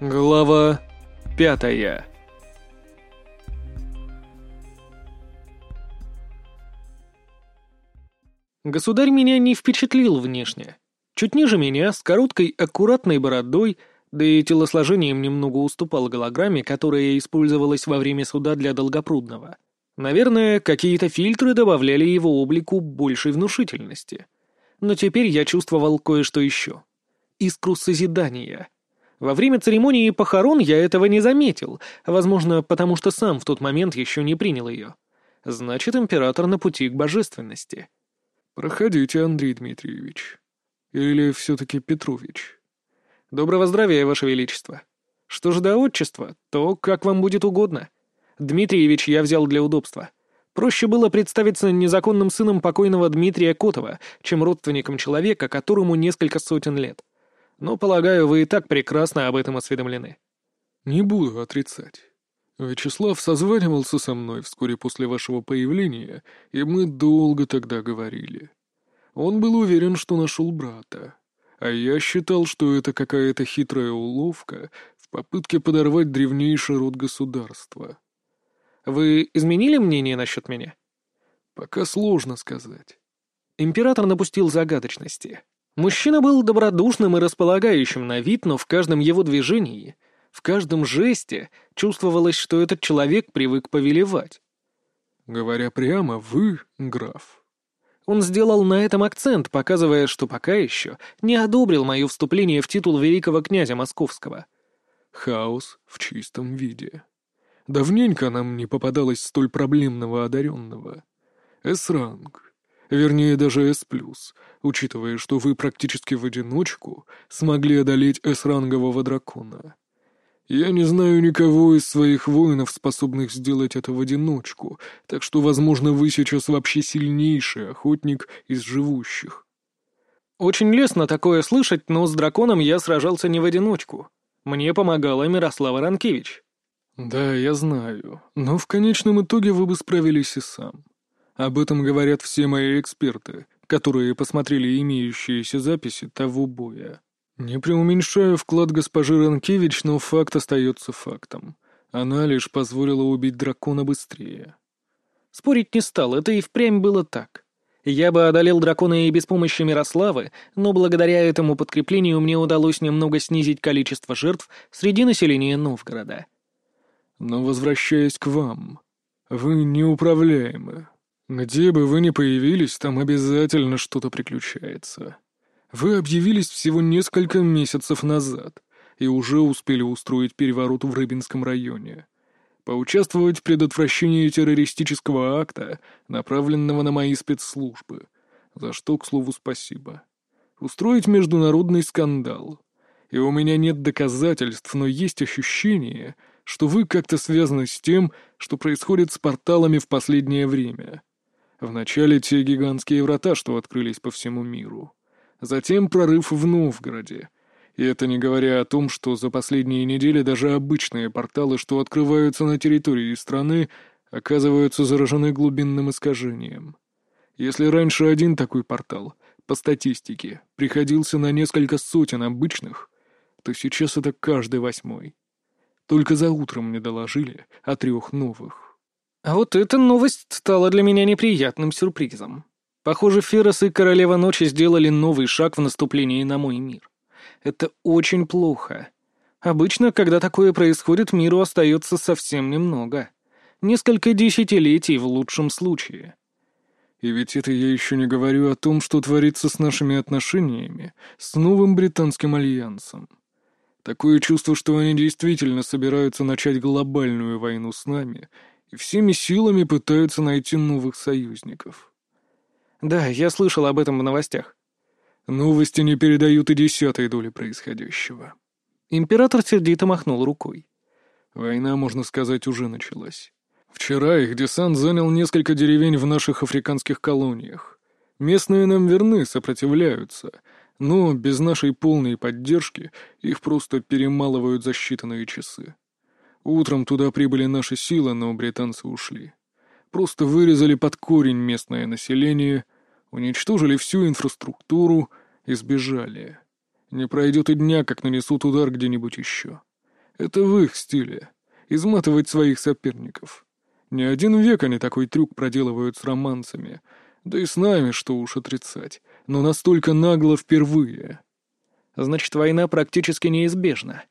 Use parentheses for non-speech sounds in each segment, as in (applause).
Глава пятая Государь меня не впечатлил внешне. Чуть ниже меня, с короткой, аккуратной бородой, да и телосложением немного уступал голограмме, которая использовалась во время суда для Долгопрудного. Наверное, какие-то фильтры добавляли его облику большей внушительности. Но теперь я чувствовал кое-что еще. Искру созидания — во время церемонии похорон я этого не заметил, возможно, потому что сам в тот момент еще не принял ее. Значит, император на пути к божественности. «Проходите, Андрей Дмитриевич. Или все-таки Петрович?» «Доброго здравия, Ваше Величество. Что же до отчества, то как вам будет угодно. Дмитриевич я взял для удобства. Проще было представиться незаконным сыном покойного Дмитрия Котова, чем родственником человека, которому несколько сотен лет. Но, полагаю, вы и так прекрасно об этом осведомлены. Не буду отрицать. Вячеслав созванивался со мной вскоре после вашего появления, и мы долго тогда говорили. Он был уверен, что нашел брата. А я считал, что это какая-то хитрая уловка в попытке подорвать древнейший род государства. Вы изменили мнение насчет меня? Пока сложно сказать. Император напустил загадочности. Мужчина был добродушным и располагающим на вид, но в каждом его движении, в каждом жесте чувствовалось, что этот человек привык повелевать. «Говоря прямо, вы граф». Он сделал на этом акцент, показывая, что пока еще не одобрил мое вступление в титул великого князя московского. Хаос в чистом виде. Давненько нам не попадалось столь проблемного одаренного. С-ранг, Вернее, даже S+, учитывая, что вы практически в одиночку смогли одолеть S-рангового дракона. Я не знаю никого из своих воинов, способных сделать это в одиночку, так что, возможно, вы сейчас вообще сильнейший охотник из живущих. Очень лестно такое слышать, но с драконом я сражался не в одиночку. Мне помогала Мирослава Ранкевич. Да, я знаю, но в конечном итоге вы бы справились и сам. Об этом говорят все мои эксперты, которые посмотрели имеющиеся записи того боя. Не преуменьшаю вклад госпожи Ранкевич, но факт остается фактом. Она лишь позволила убить дракона быстрее. Спорить не стал, это и впрямь было так. Я бы одолел дракона и без помощи Мирославы, но благодаря этому подкреплению мне удалось немного снизить количество жертв среди населения Новгорода. Но возвращаясь к вам, вы неуправляемы. Где бы вы ни появились, там обязательно что-то приключается. Вы объявились всего несколько месяцев назад и уже успели устроить переворот в Рыбинском районе. Поучаствовать в предотвращении террористического акта, направленного на мои спецслужбы. За что, к слову, спасибо. Устроить международный скандал. И у меня нет доказательств, но есть ощущение, что вы как-то связаны с тем, что происходит с порталами в последнее время. Вначале те гигантские врата, что открылись по всему миру. Затем прорыв в Новгороде. И это не говоря о том, что за последние недели даже обычные порталы, что открываются на территории страны, оказываются заражены глубинным искажением. Если раньше один такой портал, по статистике, приходился на несколько сотен обычных, то сейчас это каждый восьмой. Только за утром мне доложили о трех новых. А вот эта новость стала для меня неприятным сюрпризом. Похоже, Ферос и Королева Ночи сделали новый шаг в наступлении на мой мир. Это очень плохо. Обычно, когда такое происходит, миру остается совсем немного. Несколько десятилетий в лучшем случае. И ведь это я еще не говорю о том, что творится с нашими отношениями с новым британским альянсом. Такое чувство, что они действительно собираются начать глобальную войну с нами и всеми силами пытаются найти новых союзников. Да, я слышал об этом в новостях. Новости не передают и десятой доли происходящего. Император сердито махнул рукой. Война, можно сказать, уже началась. Вчера их десант занял несколько деревень в наших африканских колониях. Местные нам верны, сопротивляются, но без нашей полной поддержки их просто перемалывают за считанные часы. Утром туда прибыли наши силы, но британцы ушли. Просто вырезали под корень местное население, уничтожили всю инфраструктуру и сбежали. Не пройдет и дня, как нанесут удар где-нибудь еще. Это в их стиле — изматывать своих соперников. Не один век они такой трюк проделывают с романсами. Да и с нами, что уж отрицать. Но настолько нагло впервые. Значит, война практически неизбежна.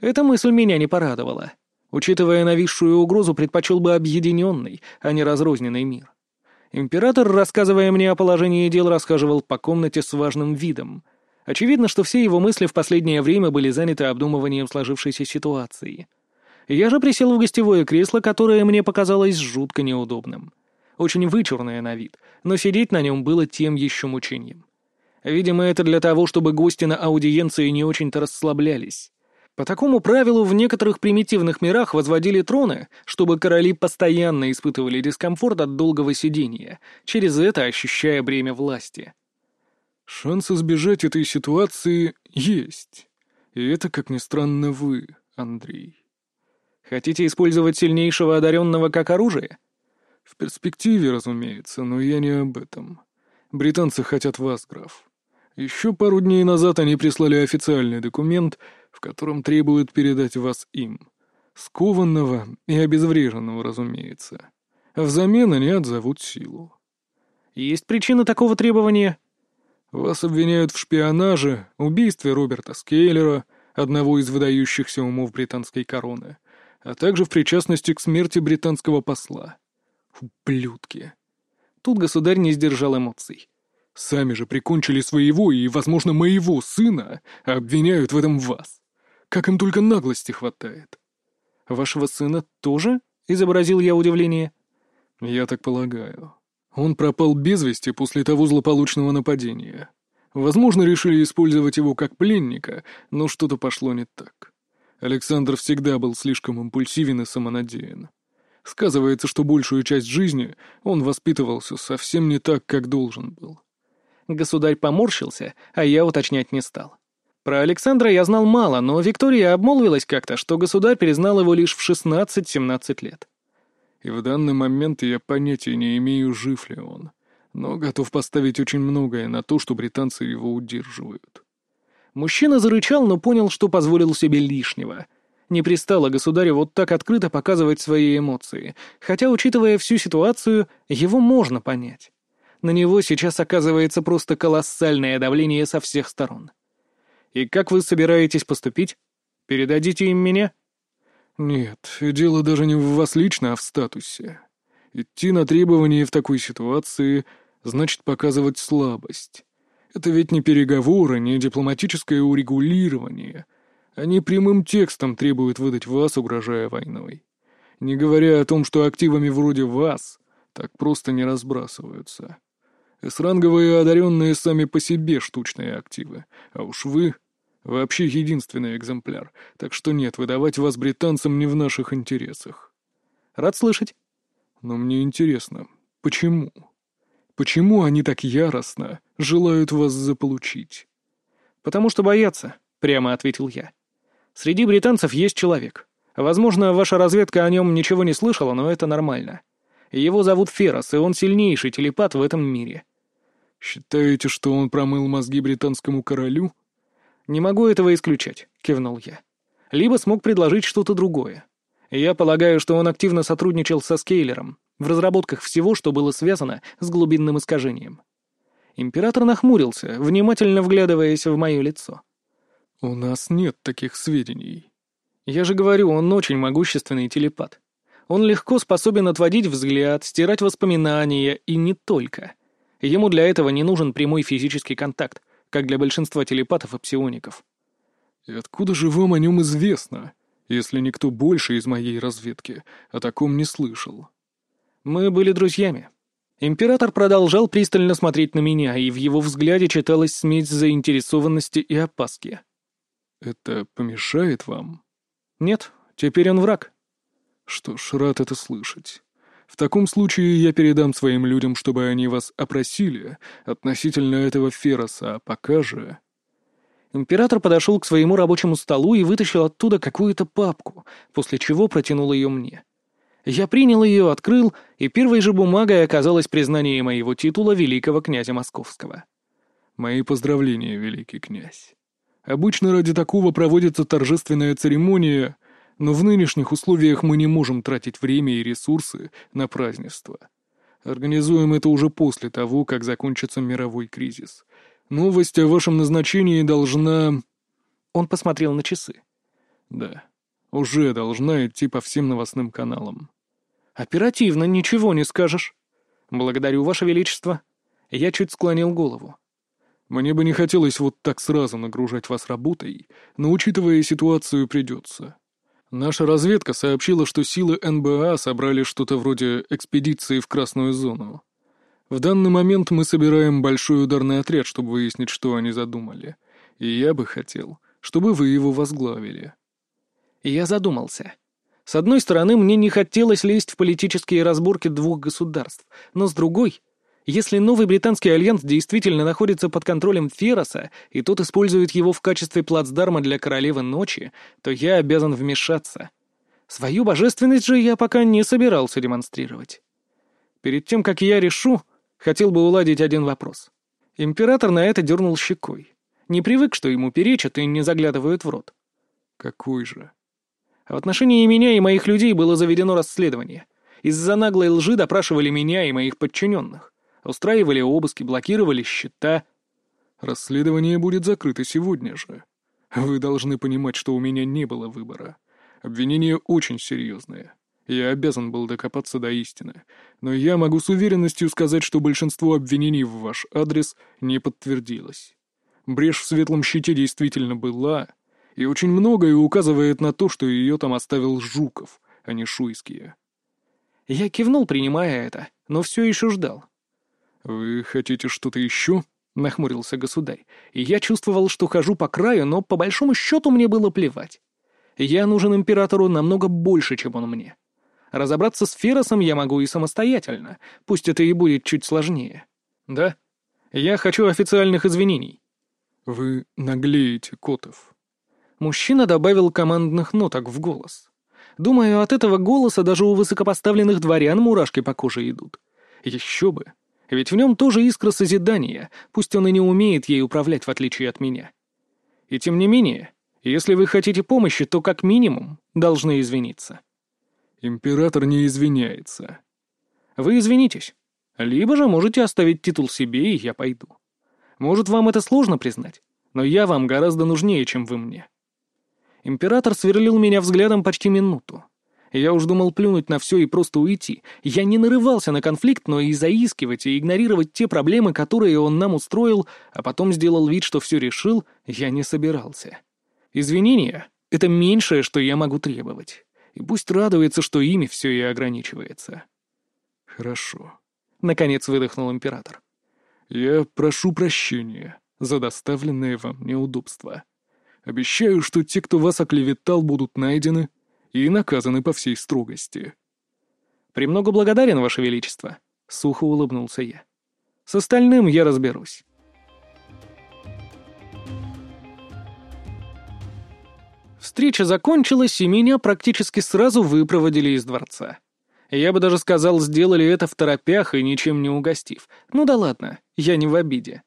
Эта мысль меня не порадовала. Учитывая нависшую угрозу, предпочел бы объединенный, а не разрозненный мир. Император, рассказывая мне о положении дел, расхаживал по комнате с важным видом. Очевидно, что все его мысли в последнее время были заняты обдумыванием сложившейся ситуации. Я же присел в гостевое кресло, которое мне показалось жутко неудобным. Очень вычурное на вид, но сидеть на нем было тем еще мучением. Видимо, это для того, чтобы гости на аудиенции не очень-то расслаблялись. По такому правилу в некоторых примитивных мирах возводили троны, чтобы короли постоянно испытывали дискомфорт от долгого сидения, через это ощущая бремя власти. Шанс избежать этой ситуации есть. И это, как ни странно, вы, Андрей. Хотите использовать сильнейшего одаренного как оружие? В перспективе, разумеется, но я не об этом. Британцы хотят вас, граф. Еще пару дней назад они прислали официальный документ — в котором требуют передать вас им. Скованного и обезвреженного, разумеется. Взамен они отзовут силу. Есть причина такого требования? Вас обвиняют в шпионаже, убийстве Роберта Скейлера, одного из выдающихся умов британской короны, а также в причастности к смерти британского посла. Ублюдки. Тут государь не сдержал эмоций. Сами же прикончили своего и, возможно, моего сына, а обвиняют в этом вас. Как им только наглости хватает. Вашего сына тоже? Изобразил я удивление. Я так полагаю. Он пропал без вести после того злополучного нападения. Возможно, решили использовать его как пленника, но что-то пошло не так. Александр всегда был слишком импульсивен и самонадеян. Сказывается, что большую часть жизни он воспитывался совсем не так, как должен был. Государь поморщился, а я уточнять не стал. Про Александра я знал мало, но Виктория обмолвилась как-то, что государь признал его лишь в 16-17 лет. И в данный момент я понятия не имею, жив ли он, но готов поставить очень многое на то, что британцы его удерживают. Мужчина зарычал, но понял, что позволил себе лишнего. Не пристало государю вот так открыто показывать свои эмоции, хотя, учитывая всю ситуацию, его можно понять. На него сейчас оказывается просто колоссальное давление со всех сторон. «И как вы собираетесь поступить? Передадите им меня?» «Нет, дело даже не в вас лично, а в статусе. Идти на требования в такой ситуации значит показывать слабость. Это ведь не переговоры, не дипломатическое урегулирование. Они прямым текстом требуют выдать вас, угрожая войной. Не говоря о том, что активами вроде вас так просто не разбрасываются. С-ранговые одаренные сами по себе штучные активы, а уж вы Вообще единственный экземпляр, так что нет, выдавать вас британцам не в наших интересах. Рад слышать. Но мне интересно, почему? Почему они так яростно желают вас заполучить? Потому что боятся, прямо ответил я. Среди британцев есть человек. Возможно, ваша разведка о нем ничего не слышала, но это нормально. Его зовут Ферос, и он сильнейший телепат в этом мире. Считаете, что он промыл мозги британскому королю? «Не могу этого исключать», — кивнул я. «Либо смог предложить что-то другое. Я полагаю, что он активно сотрудничал со Скейлером в разработках всего, что было связано с глубинным искажением». Император нахмурился, внимательно вглядываясь в мое лицо. «У нас нет таких сведений». «Я же говорю, он очень могущественный телепат. Он легко способен отводить взгляд, стирать воспоминания, и не только. Ему для этого не нужен прямой физический контакт как для большинства телепатов и псиоников. «И откуда же вам о нем известно, если никто больше из моей разведки о таком не слышал?» «Мы были друзьями». Император продолжал пристально смотреть на меня, и в его взгляде читалась смесь заинтересованности и опаски. «Это помешает вам?» «Нет, теперь он враг». «Что ж, рад это слышать. В таком случае я передам своим людям, чтобы они вас опросили относительно этого Фероса, а пока же...» Император подошел к своему рабочему столу и вытащил оттуда какую-то папку, после чего протянул ее мне. Я принял ее, открыл, и первой же бумагой оказалось признание моего титула великого князя Московского. «Мои поздравления, великий князь. Обычно ради такого проводится торжественная церемония, но в нынешних условиях мы не можем тратить время и ресурсы на празднество. Организуем это уже после того, как закончится мировой кризис. Новость о вашем назначении должна...» Он посмотрел на часы. «Да, уже должна идти по всем новостным каналам». «Оперативно, ничего не скажешь. Благодарю, Ваше Величество». Я чуть склонил голову. «Мне бы не хотелось вот так сразу нагружать вас работой, но, учитывая ситуацию, придется. Наша разведка сообщила, что силы НБА собрали что-то вроде экспедиции в Красную зону. В данный момент мы собираем большой ударный отряд, чтобы выяснить, что они задумали. И я бы хотел, чтобы вы его возглавили. Я задумался. С одной стороны, мне не хотелось лезть в политические разборки двух государств, но с другой если новый британский альянс действительно находится под контролем Фероса, и тот использует его в качестве плацдарма для Королевы Ночи, то я обязан вмешаться. Свою божественность же я пока не собирался демонстрировать. Перед тем, как я решу, хотел бы уладить один вопрос. Император на это дернул щекой. Не привык, что ему перечат и не заглядывают в рот. Какой же? В отношении меня и моих людей было заведено расследование. Из-за наглой лжи допрашивали меня и моих подчиненных. Устраивали обыски, блокировали счета. Расследование будет закрыто сегодня же. Вы должны понимать, что у меня не было выбора. Обвинение очень серьезное. Я обязан был докопаться до истины. Но я могу с уверенностью сказать, что большинство обвинений в ваш адрес не подтвердилось. Брешь в светлом щите действительно была, и очень многое указывает на то, что ее там оставил Жуков, а не Шуйские. Я кивнул, принимая это, но все еще ждал. «Вы хотите что-то еще?» — нахмурился государь. И я чувствовал, что хожу по краю, но по большому счету мне было плевать. Я нужен императору намного больше, чем он мне. Разобраться с Феросом я могу и самостоятельно, пусть это и будет чуть сложнее. Да, я хочу официальных извинений. Вы наглеете, Котов. Мужчина добавил командных ноток в голос. Думаю, от этого голоса даже у высокопоставленных дворян мурашки по коже идут. Еще бы. Ведь в нем тоже искра созидания, пусть он и не умеет ей управлять, в отличие от меня. И тем не менее, если вы хотите помощи, то как минимум должны извиниться. Император не извиняется. Вы извинитесь. Либо же можете оставить титул себе, и я пойду. Может, вам это сложно признать, но я вам гораздо нужнее, чем вы мне. Император сверлил меня взглядом почти минуту. Я уж думал плюнуть на все и просто уйти. Я не нарывался на конфликт, но и заискивать, и игнорировать те проблемы, которые он нам устроил, а потом сделал вид, что все решил, я не собирался. Извинения — это меньшее, что я могу требовать. И пусть радуется, что ими все и ограничивается. Хорошо. Наконец выдохнул император. Я прошу прощения за доставленное вам неудобства. Обещаю, что те, кто вас оклеветал, будут найдены и наказаны по всей строгости. «Премного благодарен, Ваше Величество», — сухо улыбнулся я. «С остальным я разберусь». Встреча закончилась, и меня практически сразу выпроводили из дворца. Я бы даже сказал, сделали это в торопях и ничем не угостив. Ну да ладно, я не в обиде.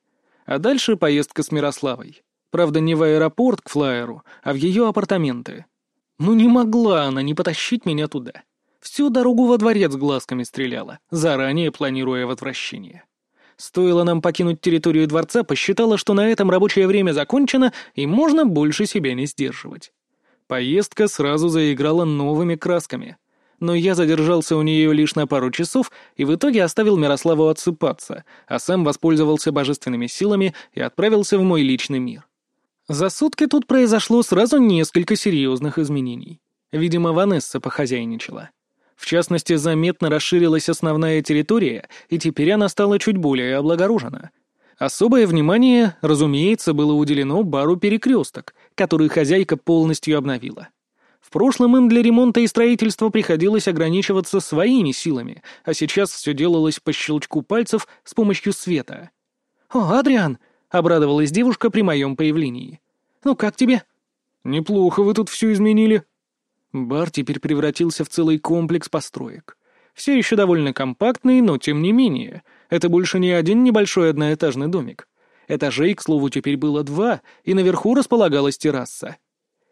А дальше поездка с Мирославой. Правда, не в аэропорт к флайеру, а в ее апартаменты. Ну не могла она не потащить меня туда. Всю дорогу во дворец глазками стреляла, заранее планируя возвращение. Стоило нам покинуть территорию дворца, посчитала, что на этом рабочее время закончено, и можно больше себя не сдерживать. Поездка сразу заиграла новыми красками. Но я задержался у нее лишь на пару часов и в итоге оставил Мирославу отсыпаться, а сам воспользовался божественными силами и отправился в мой личный мир. За сутки тут произошло сразу несколько серьезных изменений. Видимо, Ванесса похозяйничала. В частности, заметно расширилась основная территория, и теперь она стала чуть более облагорожена. Особое внимание, разумеется, было уделено бару «Перекресток», который хозяйка полностью обновила. В прошлом им для ремонта и строительства приходилось ограничиваться своими силами, а сейчас все делалось по щелчку пальцев с помощью света. «О, Адриан, — обрадовалась девушка при моем появлении. «Ну как тебе?» «Неплохо вы тут все изменили». Бар теперь превратился в целый комплекс построек. Все еще довольно компактный, но тем не менее. Это больше не один небольшой одноэтажный домик. Этажей, к слову, теперь было два, и наверху располагалась терраса.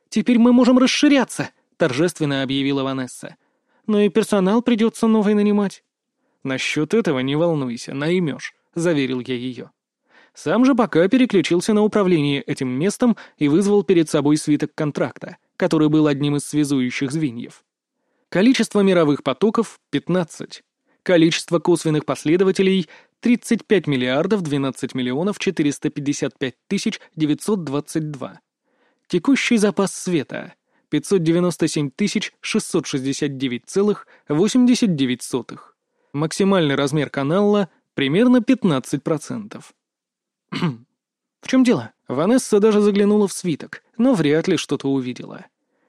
«Теперь мы можем расширяться», — торжественно объявила Ванесса. «Но и персонал придется новый нанимать». «Насчет этого не волнуйся, наймешь», — заверил я ее. Сам же пока переключился на управление этим местом и вызвал перед собой свиток контракта, который был одним из связующих звеньев. Количество мировых потоков — 15. Количество косвенных последователей — 35 миллиардов 12 миллионов 455 тысяч 922. Текущий запас света — 597 тысяч 669,89. Максимальный размер канала — примерно 15%. (clears throat) «В чем дело?» Ванесса даже заглянула в свиток, но вряд ли что-то увидела.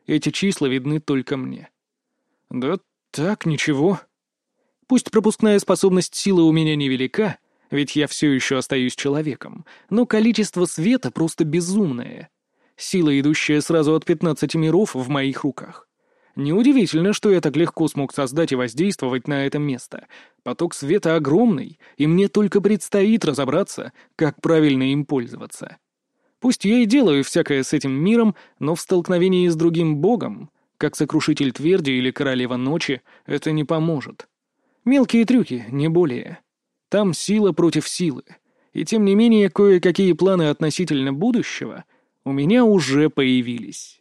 Эти числа видны только мне. «Да так, ничего. Пусть пропускная способность силы у меня невелика, ведь я все еще остаюсь человеком, но количество света просто безумное. Сила, идущая сразу от пятнадцати миров, в моих руках. Неудивительно, что я так легко смог создать и воздействовать на это место. Поток света огромный, и мне только предстоит разобраться, как правильно им пользоваться. Пусть я и делаю всякое с этим миром, но в столкновении с другим богом, как сокрушитель тверди или королева ночи, это не поможет. Мелкие трюки, не более. Там сила против силы. И тем не менее, кое-какие планы относительно будущего у меня уже появились.